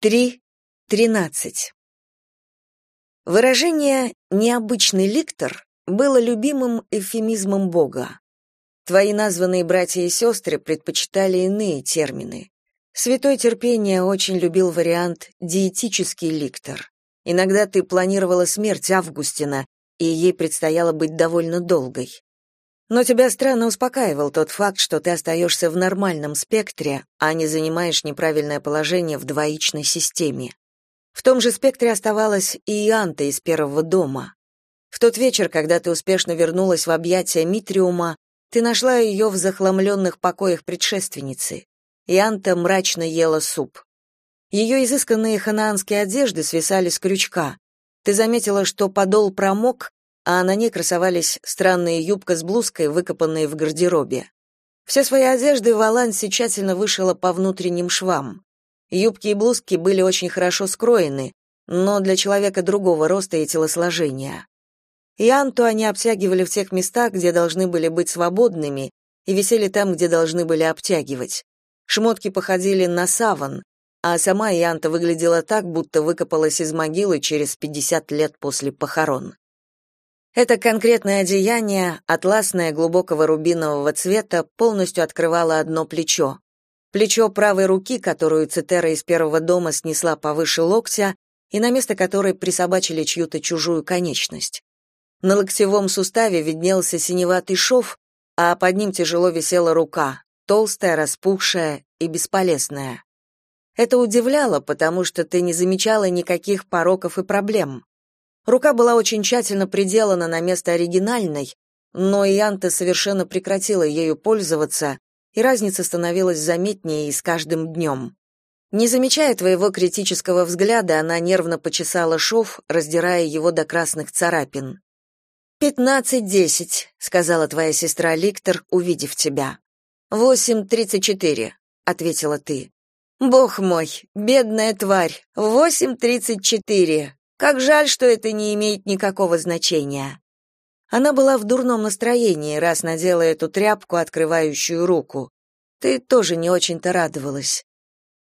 3.13 Выражение «необычный ликтор» было любимым эвфемизмом Бога. Твои названные братья и сестры предпочитали иные термины. Святой терпения очень любил вариант «диетический ликтор». Иногда ты планировала смерть Августина, и ей предстояло быть довольно долгой. Но тебя странно успокаивал тот факт, что ты остаешься в нормальном спектре, а не занимаешь неправильное положение в двоичной системе. В том же спектре оставалась и Ианта из первого дома. В тот вечер, когда ты успешно вернулась в объятия Митриума, ты нашла ее в захламленных покоях предшественницы. Ианта мрачно ела суп. Ее изысканные ханаанские одежды свисали с крючка. Ты заметила, что подол промок, а на ней красовались странные юбка с блузкой, выкопанные в гардеробе. Все свои одежды Валанси тщательно вышила по внутренним швам. Юбки и блузки были очень хорошо скроены, но для человека другого роста и телосложения. И Анту они обтягивали в тех местах, где должны были быть свободными, и висели там, где должны были обтягивать. Шмотки походили на саван, а сама Янта выглядела так, будто выкопалась из могилы через 50 лет после похорон. Это конкретное одеяние, атласное глубокого рубинового цвета, полностью открывало одно плечо. Плечо правой руки, которую Цитера из первого дома снесла повыше локтя, и на место которой присобачили чью-то чужую конечность. На локтевом суставе виднелся синеватый шов, а под ним тяжело висела рука, толстая, распухшая и бесполезная. Это удивляло, потому что ты не замечала никаких пороков и проблем. Рука была очень тщательно приделана на место оригинальной, но Ианта совершенно прекратила ею пользоваться, и разница становилась заметнее и с каждым днем. Не замечая твоего критического взгляда, она нервно почесала шов, раздирая его до красных царапин. «Пятнадцать-десять», — сказала твоя сестра Ликтор, увидев тебя. «Восемь тридцать четыре», — ответила ты. «Бог мой, бедная тварь, восемь тридцать четыре. Как жаль, что это не имеет никакого значения. Она была в дурном настроении, раз надела эту тряпку, открывающую руку. Ты тоже не очень-то радовалась.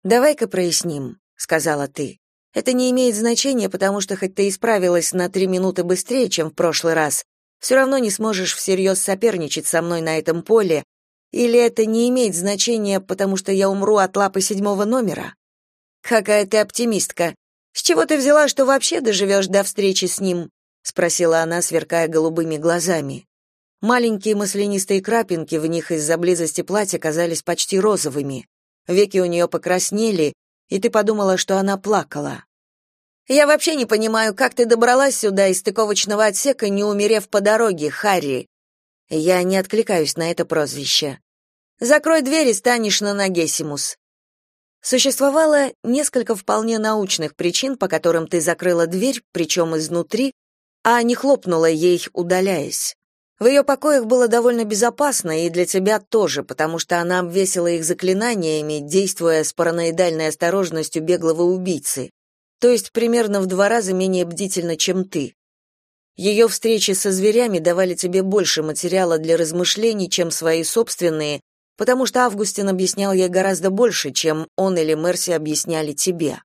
Давай-ка проясним, сказала ты. Это не имеет значения, потому что хоть ты исправилась на три минуты быстрее, чем в прошлый раз, все равно не сможешь всерьез соперничать со мной на этом поле, или это не имеет значения, потому что я умру от лапы седьмого номера? Какая ты оптимистка, с чего ты взяла, что вообще доживешь до встречи с ним? спросила она, сверкая голубыми глазами. Маленькие маслянистые крапинки в них из-за близости платья казались почти розовыми. Веки у нее покраснели, и ты подумала, что она плакала. Я вообще не понимаю, как ты добралась сюда из стыковочного отсека, не умерев по дороге, Харри. Я не откликаюсь на это прозвище. Закрой дверь и станешь на ноге, Симус. Существовало несколько вполне научных причин, по которым ты закрыла дверь, причем изнутри, а не хлопнула ей, удаляясь. В ее покоях было довольно безопасно и для тебя тоже, потому что она обвесила их заклинаниями, действуя с параноидальной осторожностью беглого убийцы, то есть примерно в два раза менее бдительно, чем ты. Ее встречи со зверями давали тебе больше материала для размышлений, чем свои собственные, потому что Августин объяснял ей гораздо больше, чем он или Мерси объясняли тебе.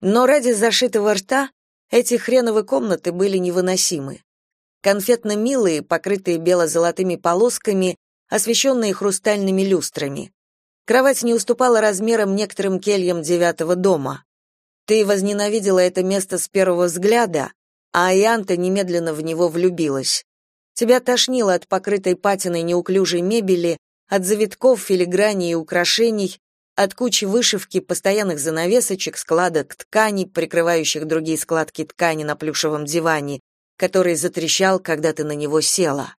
Но ради зашитого рта эти хреновые комнаты были невыносимы. Конфетно-милые, покрытые бело-золотыми полосками, освещенные хрустальными люстрами. Кровать не уступала размерам некоторым кельям девятого дома. Ты возненавидела это место с первого взгляда, а Аянта немедленно в него влюбилась. Тебя тошнило от покрытой патиной неуклюжей мебели, от завитков, филиграни и украшений, от кучи вышивки, постоянных занавесочек, складок тканей, прикрывающих другие складки ткани на плюшевом диване, который затрещал, когда ты на него села.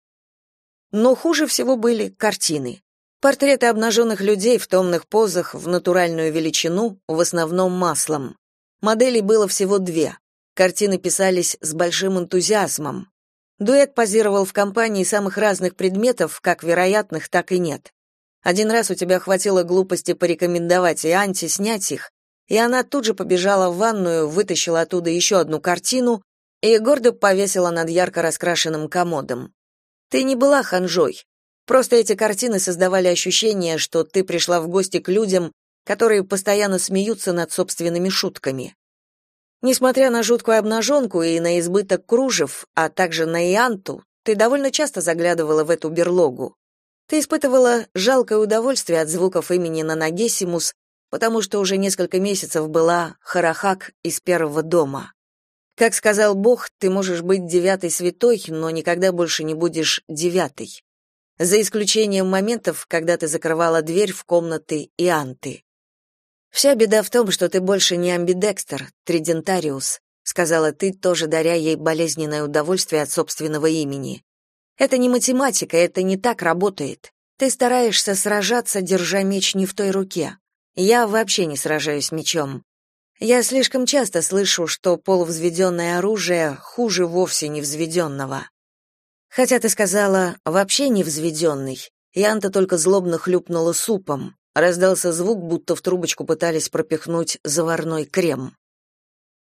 Но хуже всего были картины. Портреты обнаженных людей в томных позах в натуральную величину, в основном маслом. Моделей было всего две. Картины писались с большим энтузиазмом. Дуэт позировал в компании самых разных предметов, как вероятных, так и нет. Один раз у тебя хватило глупости порекомендовать и Анте снять их, и она тут же побежала в ванную, вытащила оттуда еще одну картину и гордо повесила над ярко раскрашенным комодом. Ты не была ханжой. Просто эти картины создавали ощущение, что ты пришла в гости к людям, которые постоянно смеются над собственными шутками. Несмотря на жуткую обнаженку и на избыток кружев, а также на ианту, ты довольно часто заглядывала в эту берлогу. Ты испытывала жалкое удовольствие от звуков имени Нанагесимус, потому что уже несколько месяцев была Харахак из первого дома. Как сказал Бог, ты можешь быть девятой святой, но никогда больше не будешь девятой. За исключением моментов, когда ты закрывала дверь в комнаты Ианты. Вся беда в том, что ты больше не амбидекстер, тридентариус, сказала ты, тоже даря ей болезненное удовольствие от собственного имени. Это не математика, это не так работает. Ты стараешься сражаться, держа меч не в той руке. Я вообще не сражаюсь мечом. Я слишком часто слышу, что полувзведенное оружие хуже вовсе не взведенного. Хотя ты сказала «вообще не взведенный», Янта только злобно хлюпнула супом. Раздался звук, будто в трубочку пытались пропихнуть заварной крем.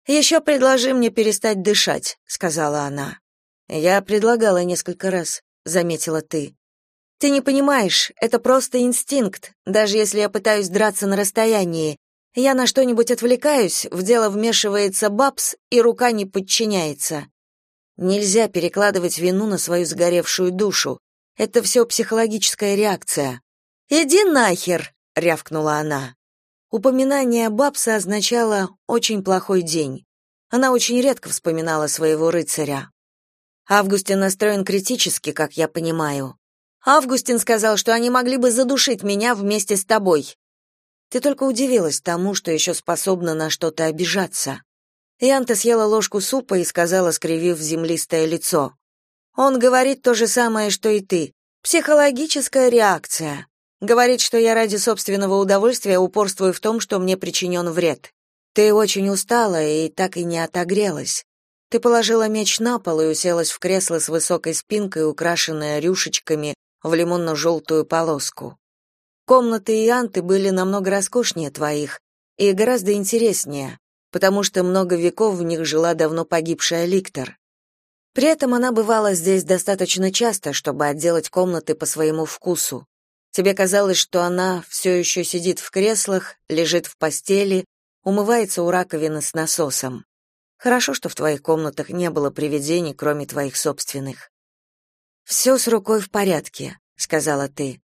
«Еще предложи мне перестать дышать», — сказала она. «Я предлагала несколько раз», — заметила ты. «Ты не понимаешь, это просто инстинкт, даже если я пытаюсь драться на расстоянии. Я на что-нибудь отвлекаюсь, в дело вмешивается бабс, и рука не подчиняется. Нельзя перекладывать вину на свою сгоревшую душу. Это все психологическая реакция. «Иди нахер!» — рявкнула она. Упоминание Бабса означало «очень плохой день». Она очень редко вспоминала своего рыцаря. Августин настроен критически, как я понимаю. Августин сказал, что они могли бы задушить меня вместе с тобой. Ты только удивилась тому, что еще способна на что-то обижаться. Янта съела ложку супа и сказала, скривив землистое лицо. Он говорит то же самое, что и ты. Психологическая реакция. Говорит, что я ради собственного удовольствия упорствую в том, что мне причинен вред. Ты очень устала и так и не отогрелась. Ты положила меч на пол и уселась в кресло с высокой спинкой, украшенное рюшечками в лимонно-желтую полоску. Комнаты и анты были намного роскошнее твоих и гораздо интереснее, потому что много веков в них жила давно погибшая Ликтор. При этом она бывала здесь достаточно часто, чтобы отделать комнаты по своему вкусу. Тебе казалось, что она все еще сидит в креслах, лежит в постели, умывается у раковины с насосом. Хорошо, что в твоих комнатах не было привидений, кроме твоих собственных. «Все с рукой в порядке», — сказала ты.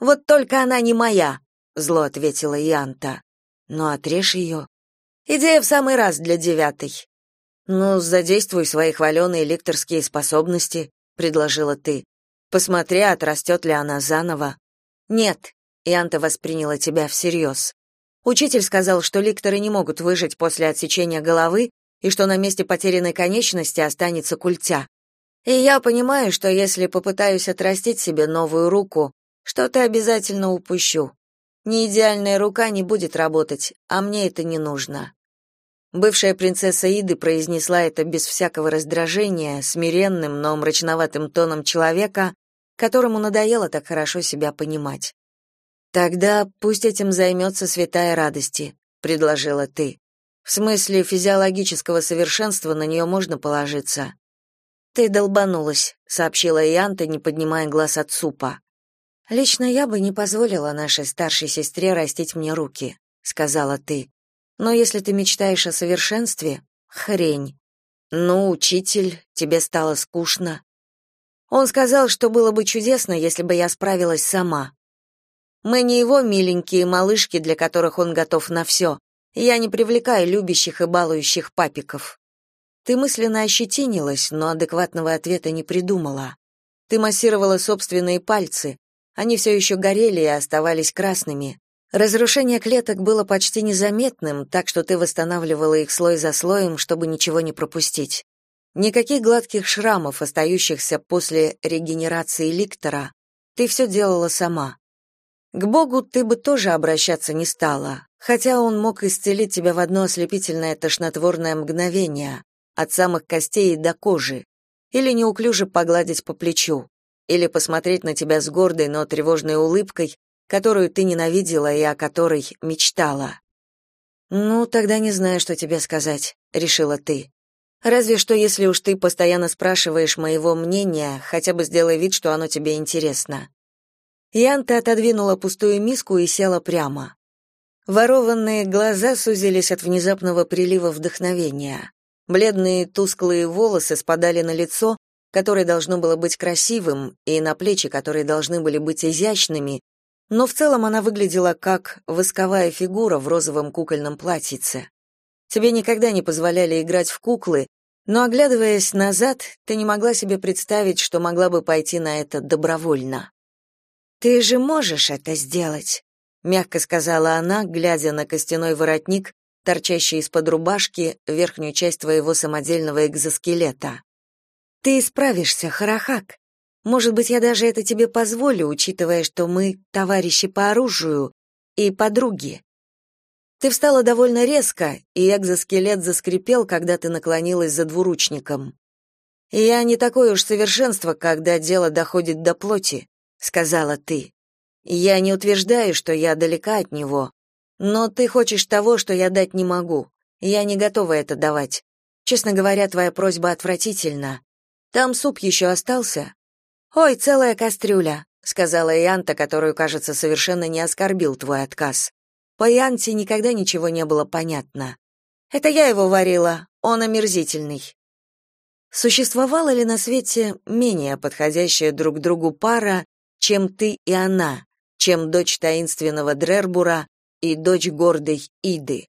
«Вот только она не моя», — зло ответила Янта. «Ну, отрежь ее». «Идея в самый раз для девятой». «Ну, задействуй свои хваленые лекторские способности», — предложила ты. «Посмотри, отрастет ли она заново». Нет, Янта восприняла тебя всерьез. Учитель сказал, что ликторы не могут выжить после отсечения головы и что на месте потерянной конечности останется культя. И я понимаю, что если попытаюсь отрастить себе новую руку, что-то обязательно упущу. Ни идеальная рука не будет работать, а мне это не нужно. Бывшая принцесса Иды произнесла это без всякого раздражения, смиренным, но мрачноватым тоном человека, которому надоело так хорошо себя понимать. Тогда пусть этим займется святая радости, предложила ты. В смысле физиологического совершенства на нее можно положиться. Ты долбанулась, сообщила Янта, не поднимая глаз от супа. Лично я бы не позволила нашей старшей сестре растить мне руки, сказала ты. Но если ты мечтаешь о совершенстве, хрень. Ну, учитель, тебе стало скучно. Он сказал, что было бы чудесно, если бы я справилась сама. Мы не его миленькие малышки, для которых он готов на все. Я не привлекаю любящих и балующих папиков. Ты мысленно ощетинилась, но адекватного ответа не придумала. Ты массировала собственные пальцы. Они все еще горели и оставались красными. Разрушение клеток было почти незаметным, так что ты восстанавливала их слой за слоем, чтобы ничего не пропустить. Никаких гладких шрамов, остающихся после регенерации ликтора. Ты все делала сама. К Богу ты бы тоже обращаться не стала, хотя он мог исцелить тебя в одно ослепительное тошнотворное мгновение, от самых костей до кожи, или неуклюже погладить по плечу, или посмотреть на тебя с гордой, но тревожной улыбкой, которую ты ненавидела и о которой мечтала. «Ну, тогда не знаю, что тебе сказать», — решила ты. Разве что если уж ты постоянно спрашиваешь моего мнения, хотя бы сделай вид, что оно тебе интересно. Янта отодвинула пустую миску и села прямо. Ворованные глаза сузились от внезапного прилива вдохновения. Бледные тусклые волосы спадали на лицо, которое должно было быть красивым, и на плечи, которые должны были быть изящными, но в целом она выглядела как восковая фигура в розовом кукольном платьице. Тебе никогда не позволяли играть в куклы, но, оглядываясь назад, ты не могла себе представить, что могла бы пойти на это добровольно. «Ты же можешь это сделать», — мягко сказала она, глядя на костяной воротник, торчащий из-под рубашки, верхнюю часть твоего самодельного экзоскелета. «Ты справишься, Харахак. Может быть, я даже это тебе позволю, учитывая, что мы товарищи по оружию и подруги. Ты встала довольно резко, и экзоскелет заскрипел, когда ты наклонилась за двуручником. Я не такое уж совершенство, когда дело доходит до плоти, сказала ты. Я не утверждаю, что я далека от него, но ты хочешь того, что я дать не могу. Я не готова это давать. Честно говоря, твоя просьба отвратительна. Там суп еще остался? Ой, целая кастрюля, сказала Янта, которую, кажется, совершенно не оскорбил твой отказ. По Янте никогда ничего не было понятно. Это я его варила, он омерзительный. Существовала ли на свете менее подходящая друг другу пара, чем ты и она, чем дочь таинственного Дрербура и дочь гордой Иды?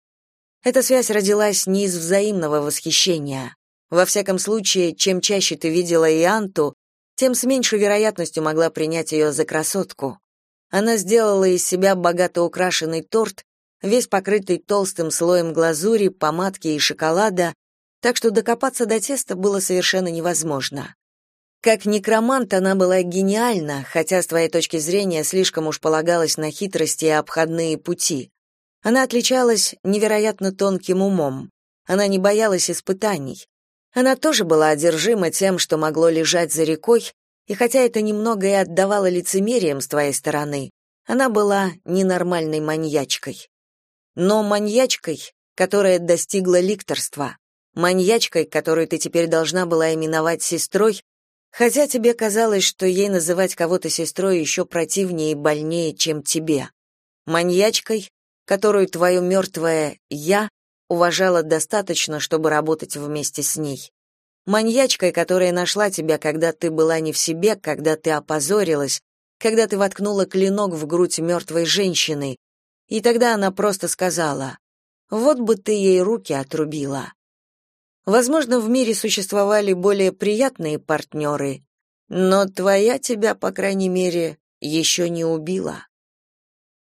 Эта связь родилась не из взаимного восхищения. Во всяком случае, чем чаще ты видела Ианту, тем с меньшей вероятностью могла принять ее за красотку. Она сделала из себя богато украшенный торт, весь покрытый толстым слоем глазури, помадки и шоколада, так что докопаться до теста было совершенно невозможно. Как некромант она была гениальна, хотя с твоей точки зрения слишком уж полагалась на хитрости и обходные пути. Она отличалась невероятно тонким умом. Она не боялась испытаний. Она тоже была одержима тем, что могло лежать за рекой, и хотя это немного и отдавало лицемерием с твоей стороны, она была ненормальной маньячкой. Но маньячкой, которая достигла ликторства, маньячкой, которую ты теперь должна была именовать сестрой, хотя тебе казалось, что ей называть кого-то сестрой еще противнее и больнее, чем тебе. Маньячкой, которую твое мертвое «я» уважала достаточно, чтобы работать вместе с ней. Маньячкой, которая нашла тебя, когда ты была не в себе, когда ты опозорилась, когда ты воткнула клинок в грудь мертвой женщины, и тогда она просто сказала, «Вот бы ты ей руки отрубила». Возможно, в мире существовали более приятные партнеры, но твоя тебя, по крайней мере, еще не убила.